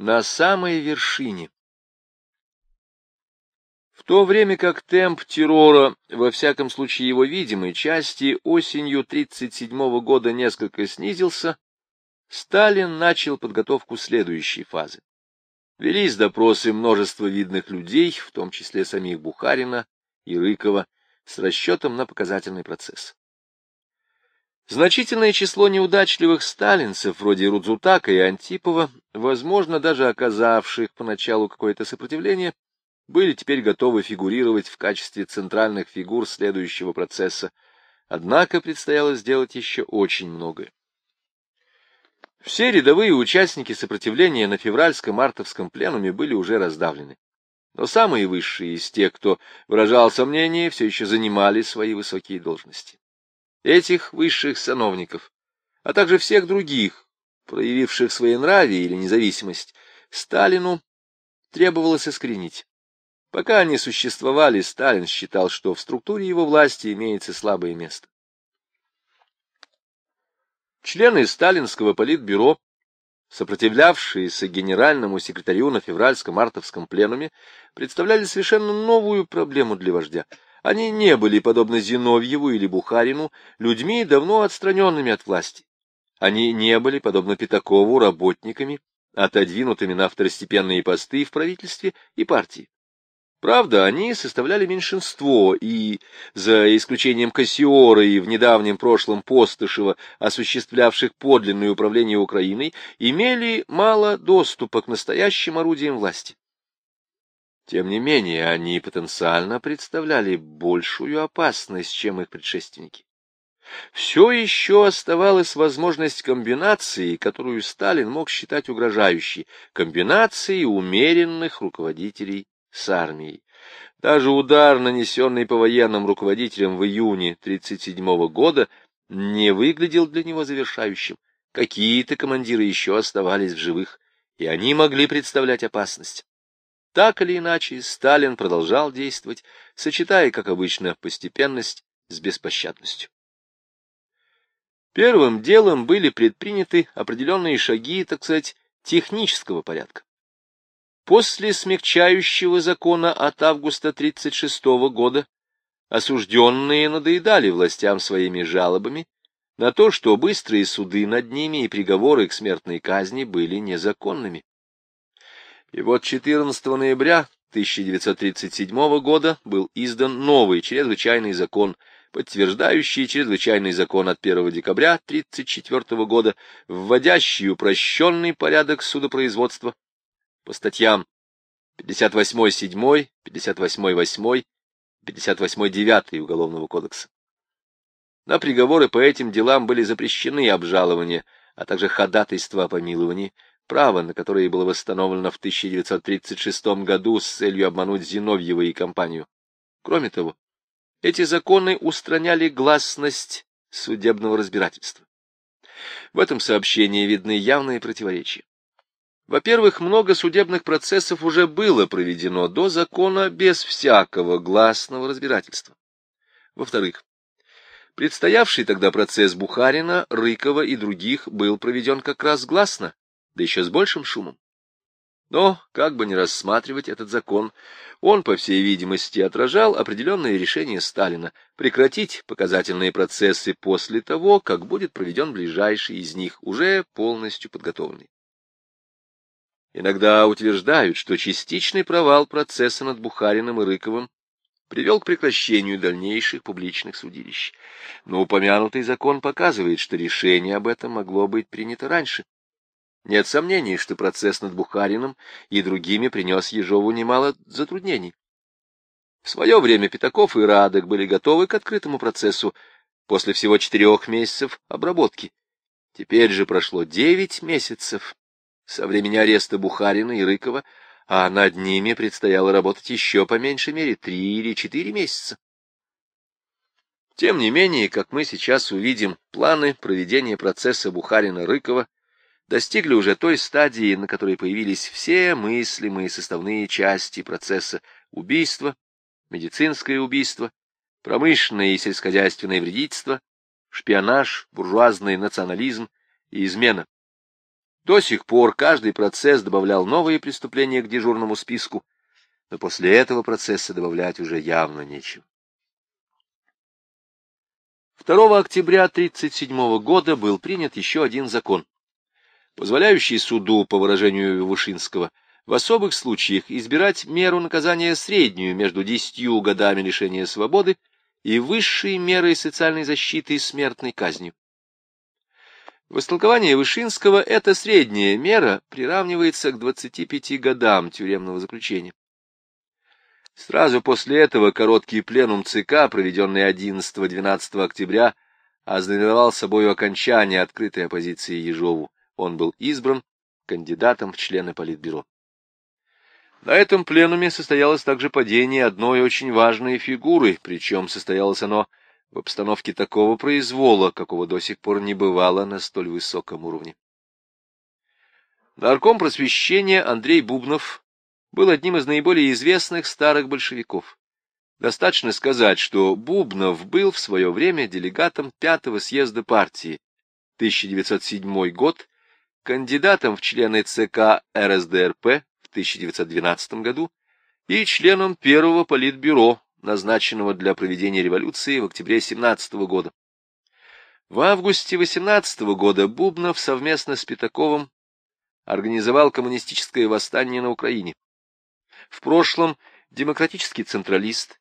на самой вершине. В то время как темп террора, во всяком случае его видимой части, осенью 1937 года несколько снизился, Сталин начал подготовку следующей фазы. Велись допросы множества видных людей, в том числе самих Бухарина и Рыкова, с расчетом на показательный процесс. Значительное число неудачливых сталинцев, вроде Рудзутака и Антипова, возможно, даже оказавших поначалу какое-то сопротивление, были теперь готовы фигурировать в качестве центральных фигур следующего процесса, однако предстояло сделать еще очень многое. Все рядовые участники сопротивления на февральско-мартовском пленуме были уже раздавлены. Но самые высшие из тех, кто выражал сомнения, все еще занимали свои высокие должности этих высших сановников, а также всех других, проявивших свои нравы или независимость, Сталину требовалось искоренить. Пока они существовали, Сталин считал, что в структуре его власти имеется слабое место. Члены сталинского политбюро, сопротивлявшиеся генеральному секретарю на февральско-мартовском пленуме, представляли совершенно новую проблему для вождя — они не были, подобно Зиновьеву или Бухарину, людьми, давно отстраненными от власти. Они не были, подобно Пятакову, работниками, отодвинутыми на второстепенные посты в правительстве и партии. Правда, они составляли меньшинство, и, за исключением Кассиора и в недавнем прошлом Постышева, осуществлявших подлинное управление Украиной, имели мало доступа к настоящим орудиям власти. Тем не менее, они потенциально представляли большую опасность, чем их предшественники. Все еще оставалась возможность комбинации, которую Сталин мог считать угрожающей, комбинации умеренных руководителей с армией. Даже удар, нанесенный по военным руководителям в июне 1937 года, не выглядел для него завершающим. Какие-то командиры еще оставались в живых, и они могли представлять опасность. Так или иначе, Сталин продолжал действовать, сочетая, как обычно, постепенность с беспощадностью. Первым делом были предприняты определенные шаги, так сказать, технического порядка. После смягчающего закона от августа 1936 года осужденные надоедали властям своими жалобами на то, что быстрые суды над ними и приговоры к смертной казни были незаконными. И вот 14 ноября 1937 года был издан новый чрезвычайный закон, подтверждающий чрезвычайный закон от 1 декабря 1934 года, вводящий упрощенный порядок судопроизводства по статьям 58.7, 58.8, 58.9 Уголовного кодекса. На приговоры по этим делам были запрещены обжалования, а также ходатайства о помиловании, право на которое было восстановлено в 1936 году с целью обмануть Зиновьева и компанию. Кроме того, эти законы устраняли гласность судебного разбирательства. В этом сообщении видны явные противоречия. Во-первых, много судебных процессов уже было проведено до закона без всякого гласного разбирательства. Во-вторых, предстоявший тогда процесс Бухарина, Рыкова и других был проведен как раз гласно, да еще с большим шумом. Но, как бы ни рассматривать этот закон, он, по всей видимости, отражал определенное решение Сталина прекратить показательные процессы после того, как будет проведен ближайший из них, уже полностью подготовленный. Иногда утверждают, что частичный провал процесса над Бухариным и Рыковым привел к прекращению дальнейших публичных судилищ. Но упомянутый закон показывает, что решение об этом могло быть принято раньше. Нет сомнений, что процесс над Бухарином и другими принес Ежову немало затруднений. В свое время Пятаков и Радок были готовы к открытому процессу после всего четырех месяцев обработки. Теперь же прошло девять месяцев со времени ареста Бухарина и Рыкова, а над ними предстояло работать еще по меньшей мере три или четыре месяца. Тем не менее, как мы сейчас увидим, планы проведения процесса Бухарина-Рыкова достигли уже той стадии, на которой появились все мыслимые составные части процесса убийства, медицинское убийство, промышленное и сельскохозяйственное вредительство, шпионаж, буржуазный национализм и измена. До сих пор каждый процесс добавлял новые преступления к дежурному списку, но после этого процесса добавлять уже явно нечего. 2 октября 1937 года был принят еще один закон, позволяющий суду, по выражению Вышинского, в особых случаях избирать меру наказания среднюю между десятью годами лишения свободы и высшей мерой социальной защиты смертной казнью. В истолковании Вышинского эта средняя мера приравнивается к 25 годам тюремного заключения. Сразу после этого короткий пленум ЦК, проведенный 11-12 октября, ознаменовал собой окончание открытой оппозиции Ежову. Он был избран кандидатом в члены Политбюро. На этом пленуме состоялось также падение одной очень важной фигуры, причем состоялось оно в обстановке такого произвола, какого до сих пор не бывало на столь высоком уровне. Нарком просвещения Андрей Бубнов был одним из наиболее известных старых большевиков. Достаточно сказать, что Бубнов был в свое время делегатом пятого съезда партии, 1907 год, кандидатом в члены ЦК РСДРП, 1912 году и членом первого политбюро, назначенного для проведения революции в октябре 17 года. В августе 18 года Бубнов совместно с Пятаковым организовал коммунистическое восстание на Украине. В прошлом демократический централист,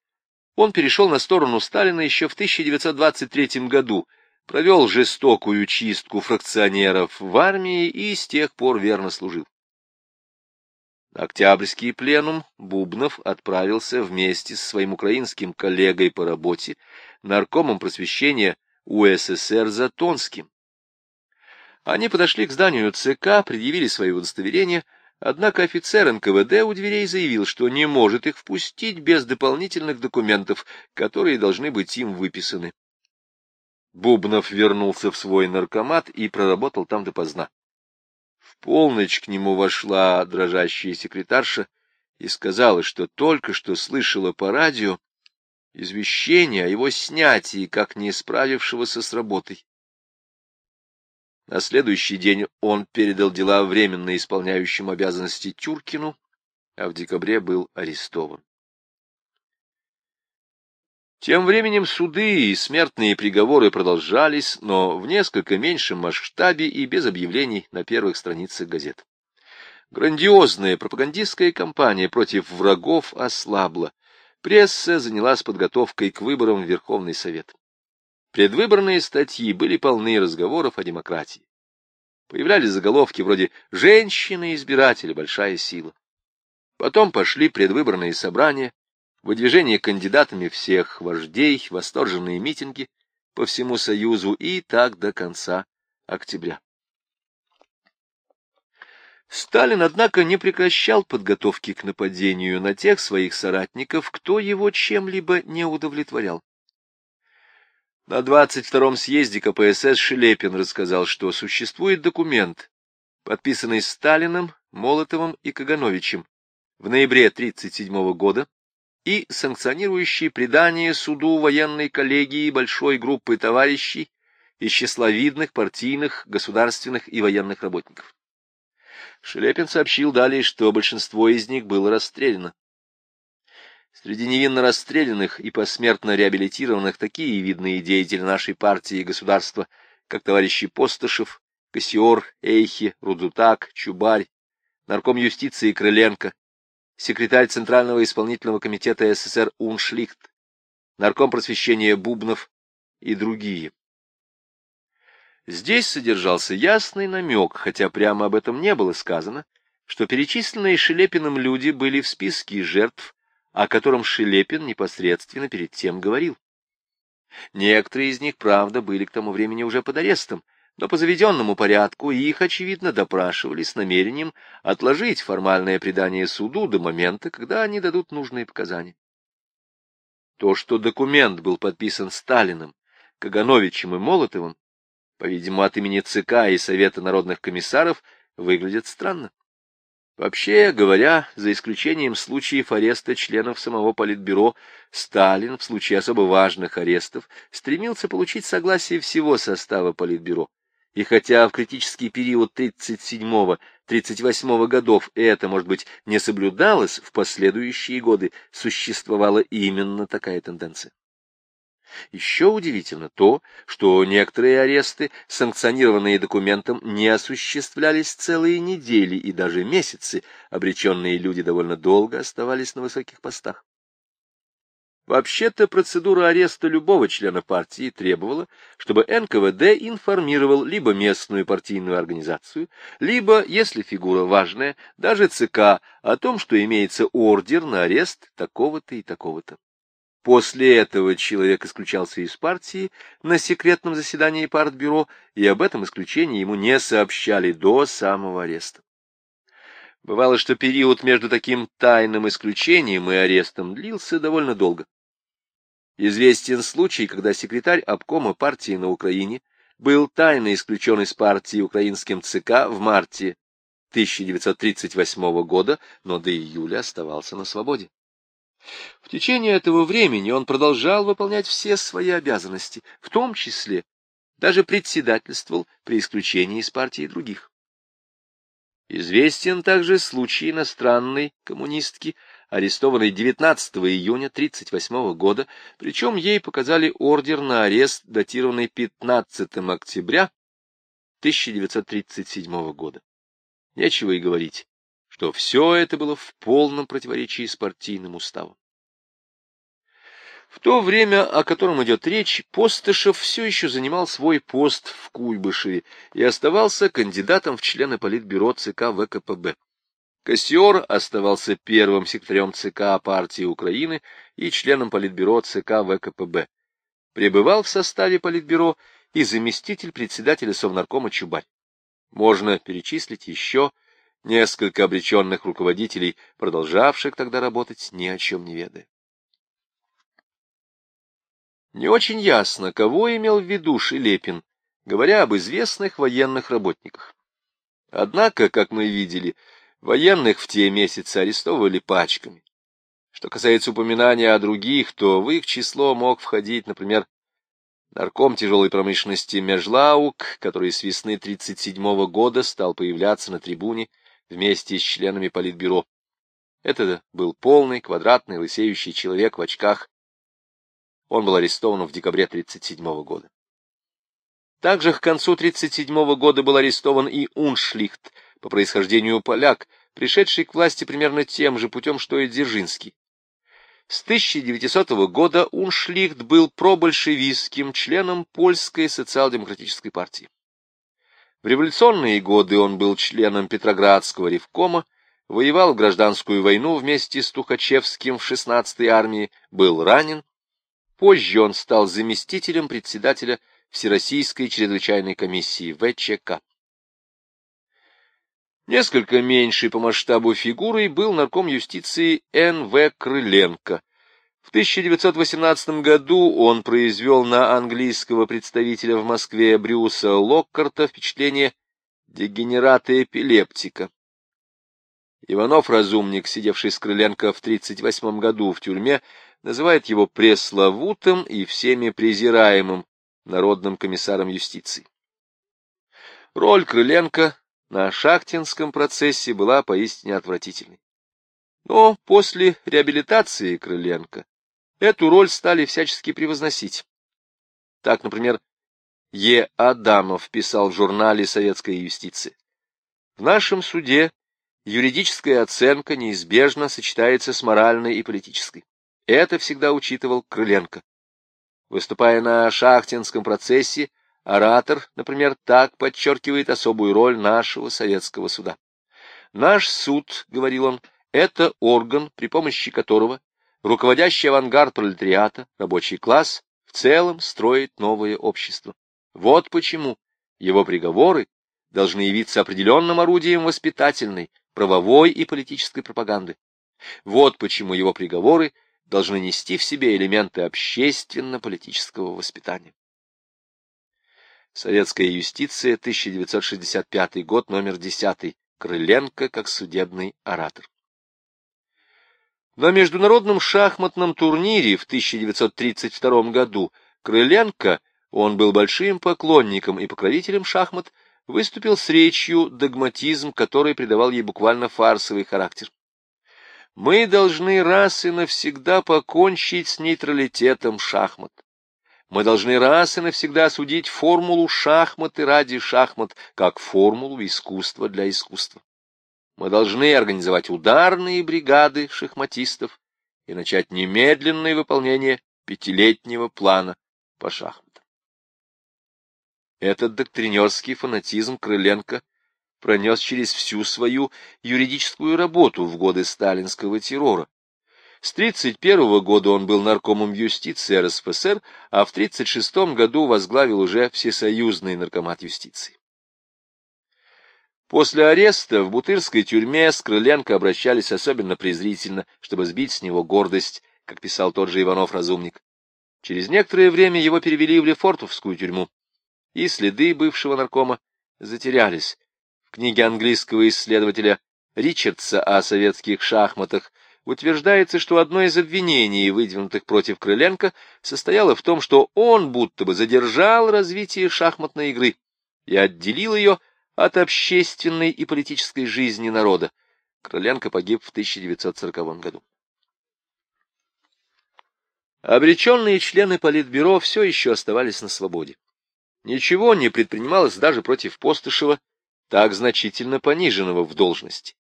он перешел на сторону Сталина еще в 1923 году, провел жестокую чистку фракционеров в армии и с тех пор верно служил. Октябрьский пленум Бубнов отправился вместе со своим украинским коллегой по работе, наркомом просвещения УССР Затонским. Они подошли к зданию ЦК, предъявили свои удостоверения, однако офицер НКВД у дверей заявил, что не может их впустить без дополнительных документов, которые должны быть им выписаны. Бубнов вернулся в свой наркомат и проработал там допоздна полночь к нему вошла дрожащая секретарша и сказала, что только что слышала по радио извещение о его снятии, как не справившегося с работой. На следующий день он передал дела временно исполняющим обязанности Тюркину, а в декабре был арестован. Тем временем суды и смертные приговоры продолжались, но в несколько меньшем масштабе и без объявлений на первых страницах газет. Грандиозная пропагандистская кампания против врагов ослабла. Пресса занялась подготовкой к выборам в Верховный Совет. Предвыборные статьи были полны разговоров о демократии. Появлялись заголовки вроде «Женщины-избиратели. Большая сила». Потом пошли предвыборные собрания, выдвижение кандидатами всех вождей, восторженные митинги по всему Союзу и так до конца октября. Сталин, однако, не прекращал подготовки к нападению на тех своих соратников, кто его чем-либо не удовлетворял. На 22-м съезде КПСС Шелепин рассказал, что существует документ, подписанный Сталиным, Молотовым и Кагановичем в ноябре 1937 года, и санкционирующий предание суду военной коллегии большой группы товарищей из числа видных партийных, государственных и военных работников. Шелепин сообщил далее, что большинство из них было расстреляно. Среди невинно расстрелянных и посмертно реабилитированных такие видные деятели нашей партии и государства, как товарищи Постышев, Кассиор, Эйхи, Рудзутак, Чубарь, нарком юстиции Крыленко, секретарь Центрального исполнительного комитета СССР Уншлихт, нарком просвещения Бубнов и другие. Здесь содержался ясный намек, хотя прямо об этом не было сказано, что перечисленные Шелепиным люди были в списке жертв, о котором Шелепин непосредственно перед тем говорил. Некоторые из них, правда, были к тому времени уже под арестом, но по заведенному порядку их, очевидно, допрашивали с намерением отложить формальное предание суду до момента, когда они дадут нужные показания. То, что документ был подписан Сталиным, Кагановичем и Молотовым, по-видимому, от имени ЦК и Совета народных комиссаров, выглядит странно. Вообще говоря, за исключением случаев ареста членов самого Политбюро, Сталин в случае особо важных арестов стремился получить согласие всего состава Политбюро и хотя в критический период 37-38 годов это, может быть, не соблюдалось, в последующие годы существовала именно такая тенденция. Еще удивительно то, что некоторые аресты, санкционированные документом, не осуществлялись целые недели и даже месяцы, обреченные люди довольно долго оставались на высоких постах. Вообще-то процедура ареста любого члена партии требовала, чтобы НКВД информировал либо местную партийную организацию, либо, если фигура важная, даже ЦК о том, что имеется ордер на арест такого-то и такого-то. После этого человек исключался из партии на секретном заседании партбюро, и об этом исключении ему не сообщали до самого ареста. Бывало, что период между таким тайным исключением и арестом длился довольно долго. Известен случай, когда секретарь обкома партии на Украине был тайно исключен из партии украинским ЦК в марте 1938 года, но до июля оставался на свободе. В течение этого времени он продолжал выполнять все свои обязанности, в том числе даже председательствовал при исключении из партии других. Известен также случай иностранной коммунистки арестованной 19 июня 1938 года, причем ей показали ордер на арест, датированный 15 октября 1937 года. Нечего и говорить, что все это было в полном противоречии с партийным уставом. В то время, о котором идет речь, Постышев все еще занимал свой пост в Куйбышеве и оставался кандидатом в члены Политбюро ЦК ВКПБ. Кассиор оставался первым секретарем ЦК партии Украины и членом Политбюро ЦК ВКПБ. Пребывал в составе Политбюро и заместитель председателя Совнаркома Чубарь. Можно перечислить еще несколько обреченных руководителей, продолжавших тогда работать ни о чем не ведая. Не очень ясно, кого имел в виду Шелепин, говоря об известных военных работниках. Однако, как мы видели, Военных в те месяцы арестовывали пачками. Что касается упоминания о других, то в их число мог входить, например, нарком тяжелой промышленности Межлаук, который с весны 1937 года стал появляться на трибуне вместе с членами Политбюро. Это был полный, квадратный, лысеющий человек в очках. Он был арестован в декабре 1937 года. Также к концу 1937 года был арестован и Уншлихт, по происхождению поляк, пришедший к власти примерно тем же путем, что и Дзержинский. С 1900 года Уншлихт был пробольшевистским членом польской социал-демократической партии. В революционные годы он был членом Петроградского ревкома, воевал в гражданскую войну вместе с Тухачевским в 16-й армии, был ранен. Позже он стал заместителем председателя Всероссийской чрезвычайной комиссии ВЧК. Несколько меньшей по масштабу фигурой был нарком юстиции Н.В. Крыленко. В 1918 году он произвел на английского представителя в Москве Брюса Локкарта впечатление дегенерата-эпилептика. Иванов-разумник, сидевший с Крыленко в 1938 году в тюрьме, называет его пресловутым и всеми презираемым народным комиссаром юстиции. Роль Крыленко на шахтинском процессе была поистине отвратительной. Но после реабилитации Крыленко эту роль стали всячески превозносить. Так, например, Е. Адамов писал в журнале «Советская юстиция». В нашем суде юридическая оценка неизбежно сочетается с моральной и политической. Это всегда учитывал Крыленко. Выступая на шахтинском процессе, Оратор, например, так подчеркивает особую роль нашего советского суда. «Наш суд, — говорил он, — это орган, при помощи которого руководящий авангард пролетариата, рабочий класс, в целом строит новое общество. Вот почему его приговоры должны явиться определенным орудием воспитательной, правовой и политической пропаганды. Вот почему его приговоры должны нести в себе элементы общественно-политического воспитания. Советская юстиция, 1965 год, номер 10. Крыленко как судебный оратор. На международном шахматном турнире в 1932 году Крыленко он был большим поклонником и покровителем шахмат, выступил с речью, догматизм, который придавал ей буквально фарсовый характер. Мы должны раз и навсегда покончить с нейтралитетом шахмат. Мы должны раз и навсегда осудить формулу шахматы ради шахмат, как формулу искусства для искусства. Мы должны организовать ударные бригады шахматистов и начать немедленное выполнение пятилетнего плана по шахматам. Этот доктринерский фанатизм Крыленко пронес через всю свою юридическую работу в годы сталинского террора. С 1931 года он был наркомом юстиции РСФСР, а в 1936 году возглавил уже Всесоюзный наркомат юстиции. После ареста в Бутырской тюрьме с Крыленко обращались особенно презрительно, чтобы сбить с него гордость, как писал тот же Иванов-разумник. Через некоторое время его перевели в Лефортовскую тюрьму и следы бывшего наркома затерялись. В книге английского исследователя Ричардса о советских шахматах утверждается, что одно из обвинений, выдвинутых против Крыленко, состояло в том, что он будто бы задержал развитие шахматной игры и отделил ее от общественной и политической жизни народа. Крыленко погиб в 1940 году. Обреченные члены Политбюро все еще оставались на свободе. Ничего не предпринималось даже против Постышева, так значительно пониженного в должности.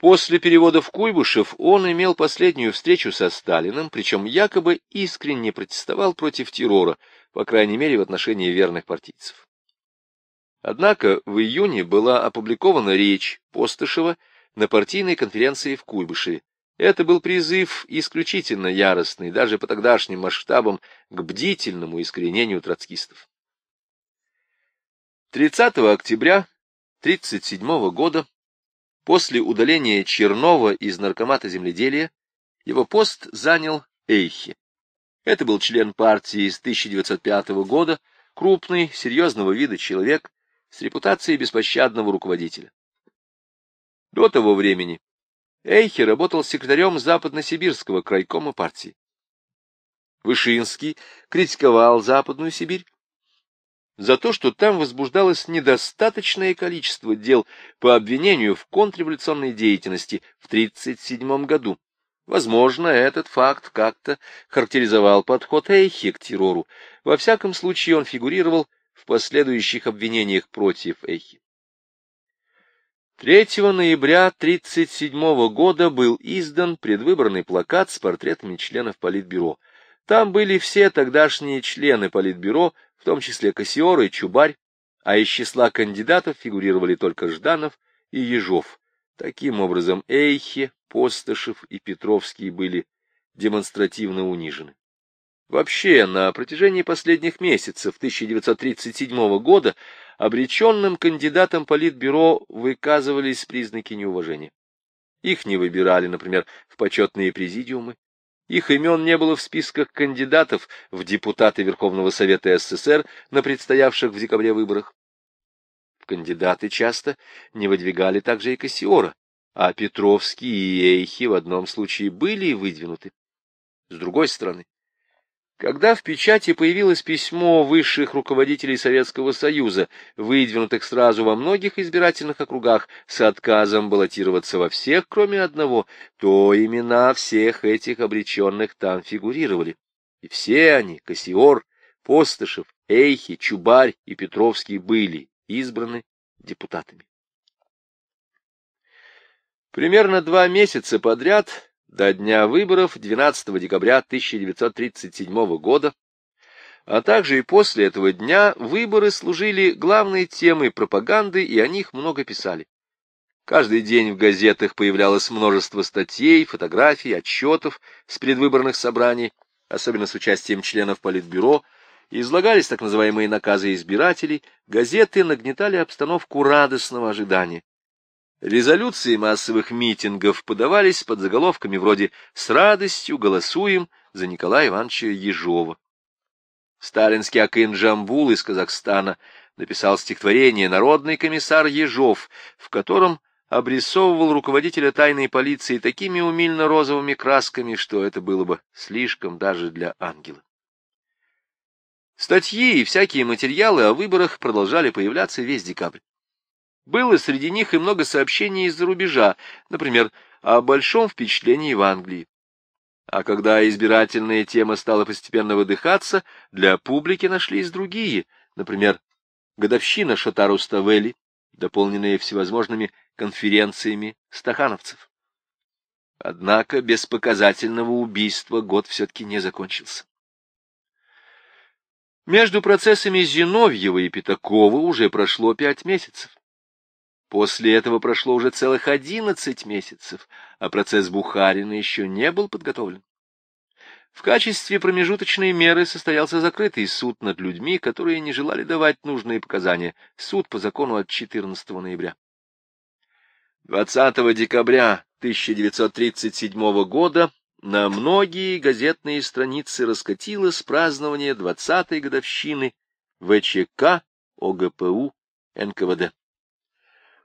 После перевода в Куйбышев он имел последнюю встречу со Сталиным, причем якобы искренне протестовал против террора, по крайней мере в отношении верных партийцев. Однако в июне была опубликована речь Постышева на партийной конференции в Куйбышеве. Это был призыв исключительно яростный, даже по тогдашним масштабам, к бдительному искоренению троцкистов. 30 октября 1937 года, после удаления Чернова из Наркомата земледелия, его пост занял Эйхи. Это был член партии с 1905 года, крупный, серьезного вида человек с репутацией беспощадного руководителя. До того времени Эйхи работал секретарем Западносибирского крайкома партии. Вышинский критиковал Западную Сибирь за то, что там возбуждалось недостаточное количество дел по обвинению в контрреволюционной деятельности в 1937 году. Возможно, этот факт как-то характеризовал подход Эйхи к террору. Во всяком случае, он фигурировал в последующих обвинениях против Эйхи. 3 ноября 1937 года был издан предвыборный плакат с портретами членов Политбюро. Там были все тогдашние члены Политбюро, в том числе Кассиор и Чубарь, а из числа кандидатов фигурировали только Жданов и Ежов. Таким образом, Эйхе, Постышев и Петровский были демонстративно унижены. Вообще, на протяжении последних месяцев 1937 года обреченным кандидатам Политбюро выказывались признаки неуважения. Их не выбирали, например, в почетные президиумы, их имен не было в списках кандидатов в депутаты Верховного Совета СССР на предстоявших в декабре выборах. Кандидаты часто не выдвигали также и Кассиора, а Петровский и Эйхи в одном случае были выдвинуты. С другой стороны, когда в печати появилось письмо высших руководителей Советского Союза, выдвинутых сразу во многих избирательных округах с отказом баллотироваться во всех, кроме одного, то имена всех этих обреченных там фигурировали. И все они, Кассиор, Постышев, Эйхи, Чубарь и Петровский, были избраны депутатами. Примерно два месяца подряд до дня выборов 12 декабря 1937 года, а также и после этого дня выборы служили главной темой пропаганды, и о них много писали. Каждый день в газетах появлялось множество статей, фотографий, отчетов с предвыборных собраний, особенно с участием членов Политбюро, излагались так называемые наказы избирателей, газеты нагнетали обстановку радостного ожидания. Резолюции массовых митингов подавались под заголовками вроде «С радостью голосуем за Николая Ивановича Ежова». Сталинский Акын Джамбул из Казахстана написал стихотворение «Народный комиссар Ежов», в котором обрисовывал руководителя тайной полиции такими умильно-розовыми красками, что это было бы слишком даже для ангела. Статьи и всякие материалы о выборах продолжали появляться весь декабрь. Было среди них и много сообщений из-за рубежа, например, о большом впечатлении в Англии. А когда избирательная тема стала постепенно выдыхаться, для публики нашлись другие, например, годовщина Шатару Ставели, дополненная всевозможными конференциями стахановцев. Однако без показательного убийства год все-таки не закончился. Между процессами Зиновьева и Пятакова уже прошло пять месяцев. После этого прошло уже целых одиннадцать месяцев, а процесс Бухарина еще не был подготовлен. В качестве промежуточной меры состоялся закрытый суд над людьми, которые не желали давать нужные показания, суд по закону от 14 ноября. 20 декабря 1937 года на многие газетные страницы раскатилось празднование 20-й годовщины ВЧК ОГПУ НКВД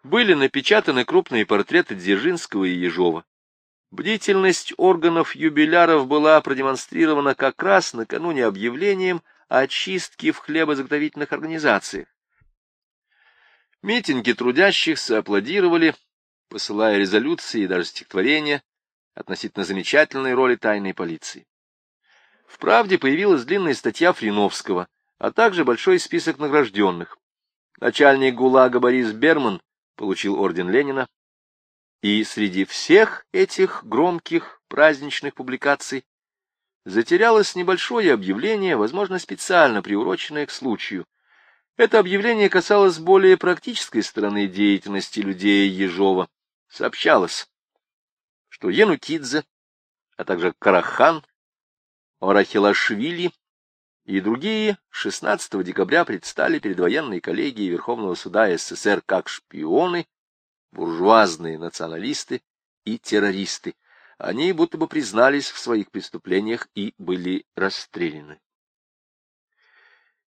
были напечатаны крупные портреты Дзержинского и Ежова. Бдительность органов юбиляров была продемонстрирована как раз накануне объявлением о чистке в хлебозаготовительных организациях. Митинги трудящихся аплодировали, посылая резолюции и даже стихотворения относительно замечательной роли тайной полиции. В «Правде» появилась длинная статья Фриновского, а также большой список награжденных. Начальник ГУЛАГа Борис Берман получил орден Ленина, и среди всех этих громких праздничных публикаций затерялось небольшое объявление, возможно, специально приуроченное к случаю. Это объявление касалось более практической стороны деятельности людей Ежова. Сообщалось, что Янукидзе, а также Карахан, Орахилашвили и другие 16 декабря предстали перед военной коллегией Верховного суда СССР как шпионы, буржуазные националисты и террористы. Они будто бы признались в своих преступлениях и были расстреляны.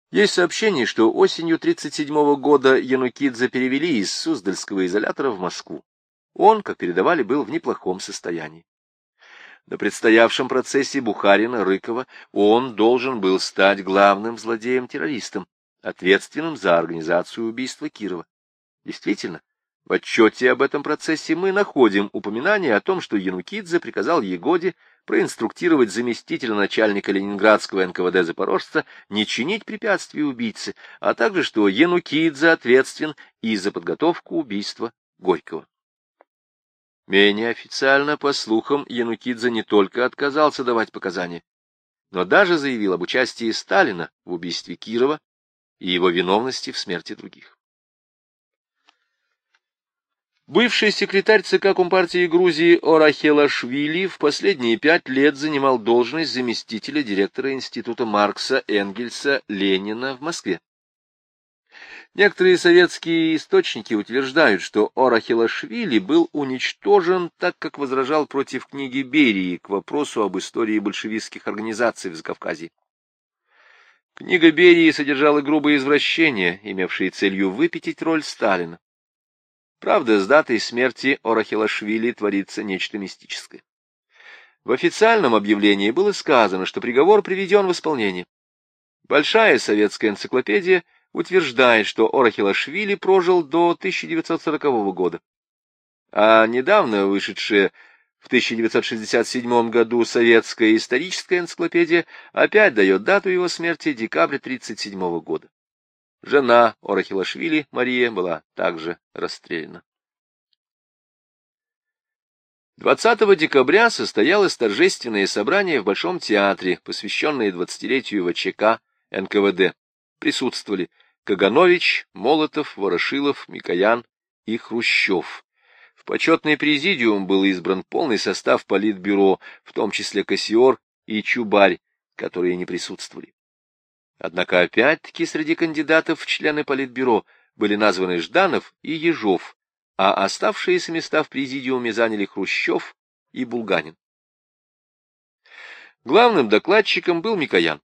Есть сообщение, что осенью 1937 года Янукидзе перевели из Суздальского изолятора в Москву. Он, как передавали, был в неплохом состоянии. На предстоявшем процессе Бухарина-Рыкова он должен был стать главным злодеем-террористом, ответственным за организацию убийства Кирова. Действительно, в отчете об этом процессе мы находим упоминание о том, что Янукидзе приказал Егоде проинструктировать заместителя начальника ленинградского НКВД Запорожца не чинить препятствий убийце, а также что Янукидзе ответственен и за подготовку убийства Горького. Менее официально, по слухам, Янукидзе не только отказался давать показания, но даже заявил об участии Сталина в убийстве Кирова и его виновности в смерти других. Бывший секретарь ЦК Компартии Грузии Орахелашвили в последние пять лет занимал должность заместителя директора Института Маркса Энгельса Ленина в Москве. Некоторые советские источники утверждают, что Орахилашвили был уничтожен, так как возражал против книги Берии к вопросу об истории большевистских организаций в Закавказье. Книга Берии содержала грубые извращения, имевшие целью выпятить роль Сталина. Правда, с датой смерти Орахилашвили творится нечто мистическое. В официальном объявлении было сказано, что приговор приведен в исполнение. Большая советская энциклопедия — утверждает, что Орахилашвили прожил до 1940 года. А недавно вышедшая в 1967 году советская историческая энциклопедия опять дает дату его смерти декабря 1937 года. Жена Орахилашвили, Мария, была также расстреляна. 20 декабря состоялось торжественное собрание в Большом театре, посвященное 20-летию ВЧК НКВД. Присутствовали Каганович, Молотов, Ворошилов, Микоян и Хрущев. В почетный президиум был избран полный состав политбюро, в том числе Кассиор и Чубарь, которые не присутствовали. Однако опять-таки среди кандидатов в члены политбюро были названы Жданов и Ежов, а оставшиеся места в президиуме заняли Хрущев и Булганин. Главным докладчиком был Микоян.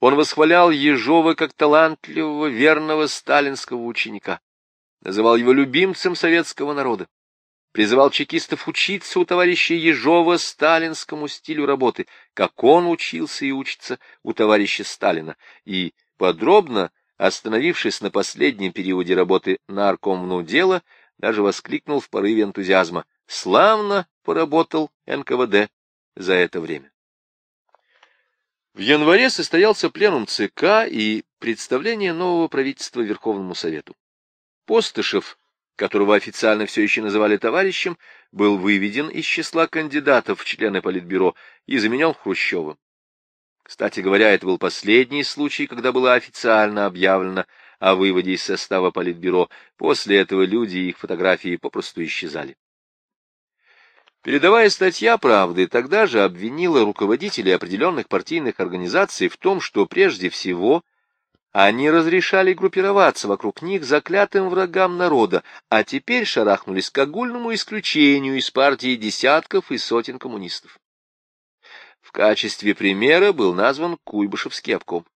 Он восхвалял Ежова как талантливого, верного сталинского ученика, называл его любимцем советского народа. призывал чекистов учиться у товарища Ежова сталинскому стилю работы, как он учился и учится у товарища Сталина, и подробно, остановившись на последнем периоде работы наркомвну дела, даже воскликнул в порыве энтузиазма «Славно поработал НКВД за это время». В январе состоялся пленум ЦК и представление нового правительства Верховному Совету. Постышев которого официально все еще называли товарищем, был выведен из числа кандидатов в члены Политбюро и заменен Хрущевым. Кстати говоря, это был последний случай, когда было официально объявлено о выводе из состава Политбюро. После этого люди и их фотографии попросту исчезали. Передовая статья «Правды» тогда же обвинила руководителей определенных партийных организаций в том, что прежде всего – они разрешали группироваться вокруг них заклятым врагам народа, а теперь шарахнулись к огульному исключению из партии десятков и сотен коммунистов. В качестве примера был назван Куйбышевский обком.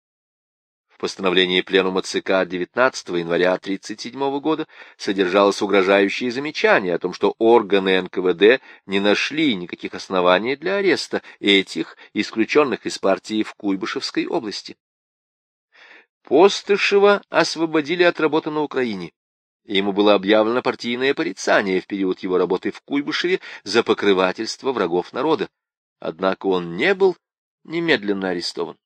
Постановлении Пленума ЦК 19 января 1937 года содержалось угрожающее замечание о том, что органы НКВД не нашли никаких оснований для ареста этих, исключенных из партии в Куйбышевской области. Постышева освободили от работы на Украине. Ему было объявлено партийное порицание в период его работы в Куйбышеве за покрывательство врагов народа. Однако он не был немедленно арестован.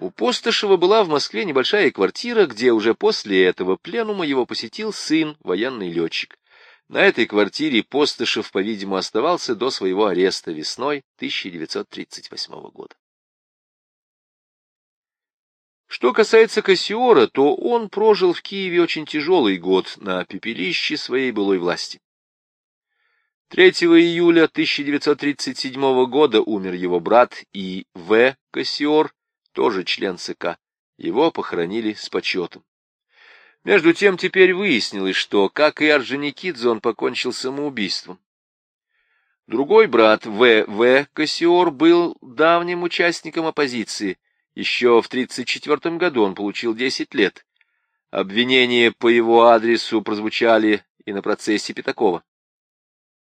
У Постышева была в Москве небольшая квартира, где уже после этого пленума его посетил сын, военный летчик. На этой квартире Постышев, по-видимому, оставался до своего ареста весной 1938 года. Что касается Кассиора, то он прожил в Киеве очень тяжелый год на пепелище своей былой власти. 3 июля 1937 года умер его брат И. В. Кассиор, тоже член ЦК. Его похоронили с почетом. Между тем теперь выяснилось, что, как и Орджоникидзе, он покончил самоубийством. Другой брат В. В. Кассиор был давним участником оппозиции, еще в 1934 году он получил 10 лет. Обвинения по его адресу прозвучали и на процессе Пятакова.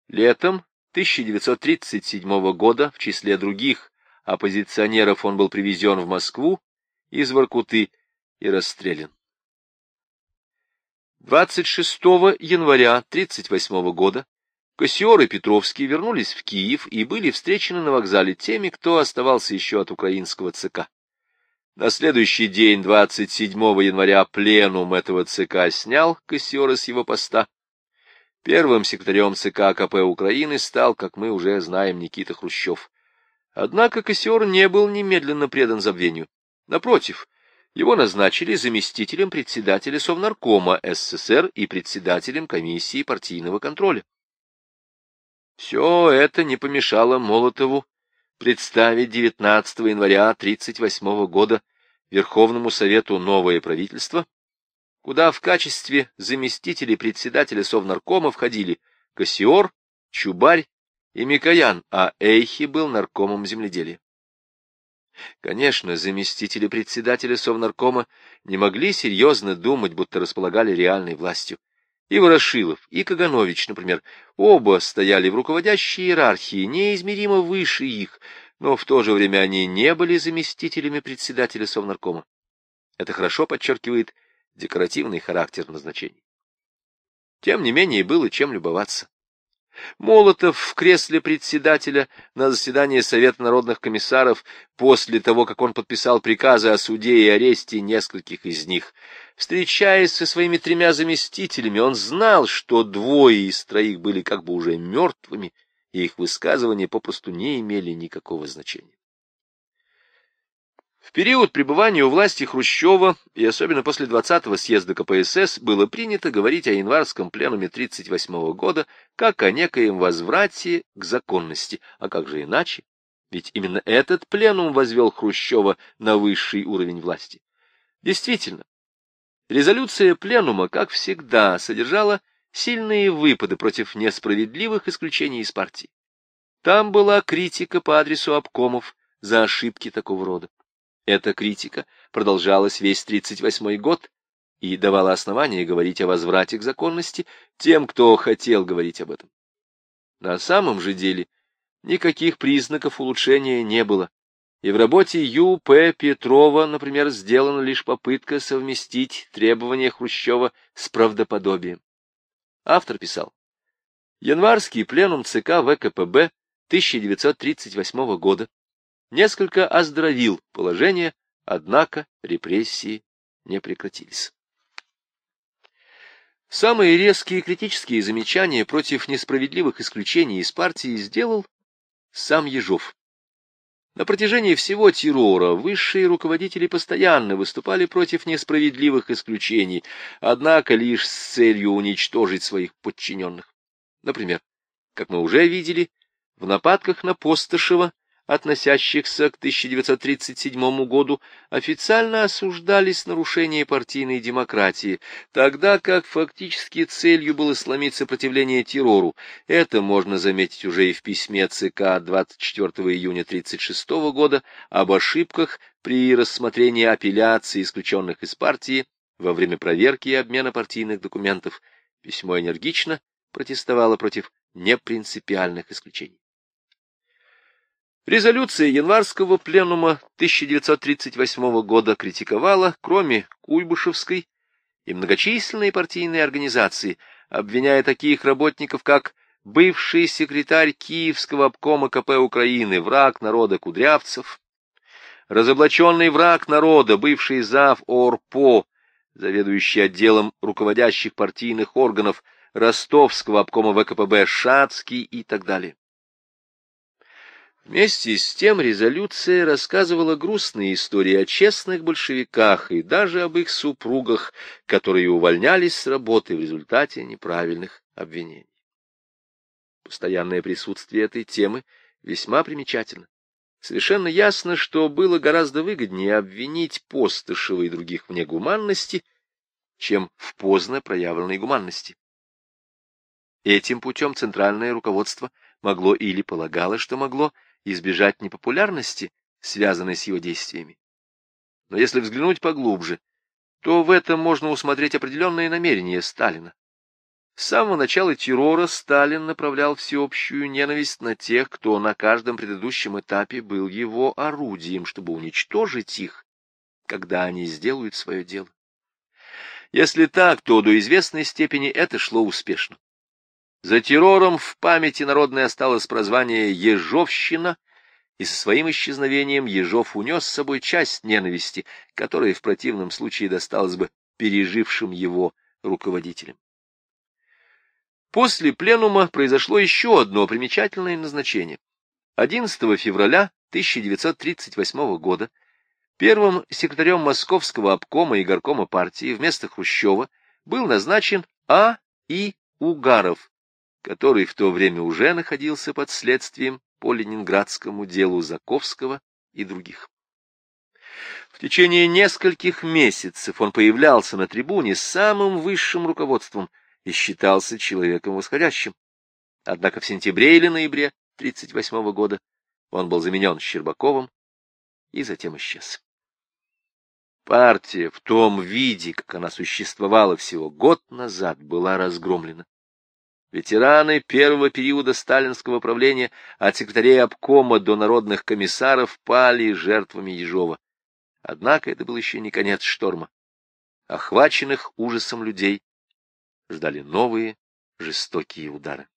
Летом 1937 года в числе других оппозиционеров он был привезен в Москву из Воркуты и расстрелян. 26 января 1938 года Кассиор и Петровский вернулись в Киев и были встречены на вокзале теми, кто оставался еще от украинского ЦК. На следующий день, 27 января, пленум этого ЦК снял Кассиора с его поста. Первым секретарем ЦК КП Украины стал, как мы уже знаем, Никита Хрущев. Однако Кассиор не был немедленно предан забвению. Напротив, его назначили заместителем председателя Совнаркома СССР и председателем комиссии партийного контроля. Все это не помешало Молотову представить 19 января 1938 года Верховному Совету новое правительство, куда в качестве заместителей председателя Совнаркома входили Кассиор, Чубарь и Микоян, а Эйхи был наркомом земледелия. Конечно, заместители председателя Совнаркома не могли серьезно думать, будто располагали реальной властью. И Ворошилов, и Каганович, например, оба стояли в руководящей иерархии, неизмеримо выше их, но в то же время они не были заместителями председателя Совнаркома. Это хорошо подчеркивает декоративный характер назначений. Тем не менее, было чем любоваться. Молотов в кресле председателя на заседании Совета народных комиссаров после того, как он подписал приказы о суде и аресте нескольких из них. Встречаясь со своими тремя заместителями, он знал, что двое из троих были как бы уже мертвыми, и их высказывания попросту не имели никакого значения. В период пребывания у власти Хрущева, и особенно после 20-го съезда КПСС, было принято говорить о январском пленуме 1938 года как о некоем возврате к законности, а как же иначе? Ведь именно этот пленум возвел Хрущева на высший уровень власти. Действительно, резолюция пленума, как всегда, содержала сильные выпады против несправедливых исключений из партии. Там была критика по адресу обкомов за ошибки такого рода. Эта критика продолжалась весь 38 год и давала основания говорить о возврате к законности тем, кто хотел говорить об этом. На самом же деле никаких признаков улучшения не было, и в работе Ю. П. Петрова, например, сделана лишь попытка совместить требования Хрущева с правдоподобием. Автор писал, Январский пленум ЦК ВКПБ 1938 года несколько оздоровил положение, однако репрессии не прекратились. Самые резкие критические замечания против несправедливых исключений из партии сделал сам Ежов. На протяжении всего террора высшие руководители постоянно выступали против несправедливых исключений, однако лишь с целью уничтожить своих подчиненных. Например, как мы уже видели, в нападках на Постышева относящихся к 1937 году, официально осуждались нарушения партийной демократии, тогда как фактически целью было сломить сопротивление террору. Это можно заметить уже и в письме ЦК 24 июня 1936 года об ошибках при рассмотрении апелляции исключенных из партии во время проверки и обмена партийных документов. Письмо энергично протестовало против непринципиальных исключений. Резолюция январского пленума 1938 года критиковала, кроме Куйбышевской, и многочисленные партийные организации, обвиняя таких работников, как бывший секретарь Киевского обкома КП Украины, враг народа Кудрявцев, разоблаченный враг народа, бывший зав. ОРПО, заведующий отделом руководящих партийных органов Ростовского обкома ВКПБ Шацкий и так далее. Вместе с тем резолюция рассказывала грустные истории о честных большевиках и даже об их супругах, которые увольнялись с работы в результате неправильных обвинений. Постоянное присутствие этой темы весьма примечательно. Совершенно ясно, что было гораздо выгоднее обвинить Постышева и других в негуманности, чем в поздно проявленной гуманности. Этим путем центральное руководство могло или полагало, что могло, избежать непопулярности, связанной с его действиями. Но если взглянуть поглубже, то в этом можно усмотреть определенные намерения Сталина. С самого начала террора Сталин направлял всеобщую ненависть на тех, кто на каждом предыдущем этапе был его орудием, чтобы уничтожить их, когда они сделают свое дело. Если так, то до известной степени это шло успешно. За террором в памяти народной осталось прозвание «Ежовщина», и со своим исчезновением Ежов унес с собой часть ненависти, которая в противном случае досталась бы пережившим его руководителям. После пленума произошло еще одно примечательное назначение. 11 февраля 1938 года первым секретарем Московского обкома и горкома партии вместо Хрущева был назначен А. И. Угаров, который в то время уже находился под следствием по ленинградскому делу Заковского и других. В течение нескольких месяцев он появлялся на трибуне с самым высшим руководством и считался человеком восходящим. Однако в сентябре или ноябре 1938 года он был заменен Щербаковым и затем исчез. Партия в том виде, как она существовала всего год назад, была разгромлена. Ветераны первого периода сталинского правления от секретарей обкома до народных комиссаров пали жертвами Ежова. Однако это был еще не конец шторма. Охваченных ужасом людей ждали новые жестокие удары.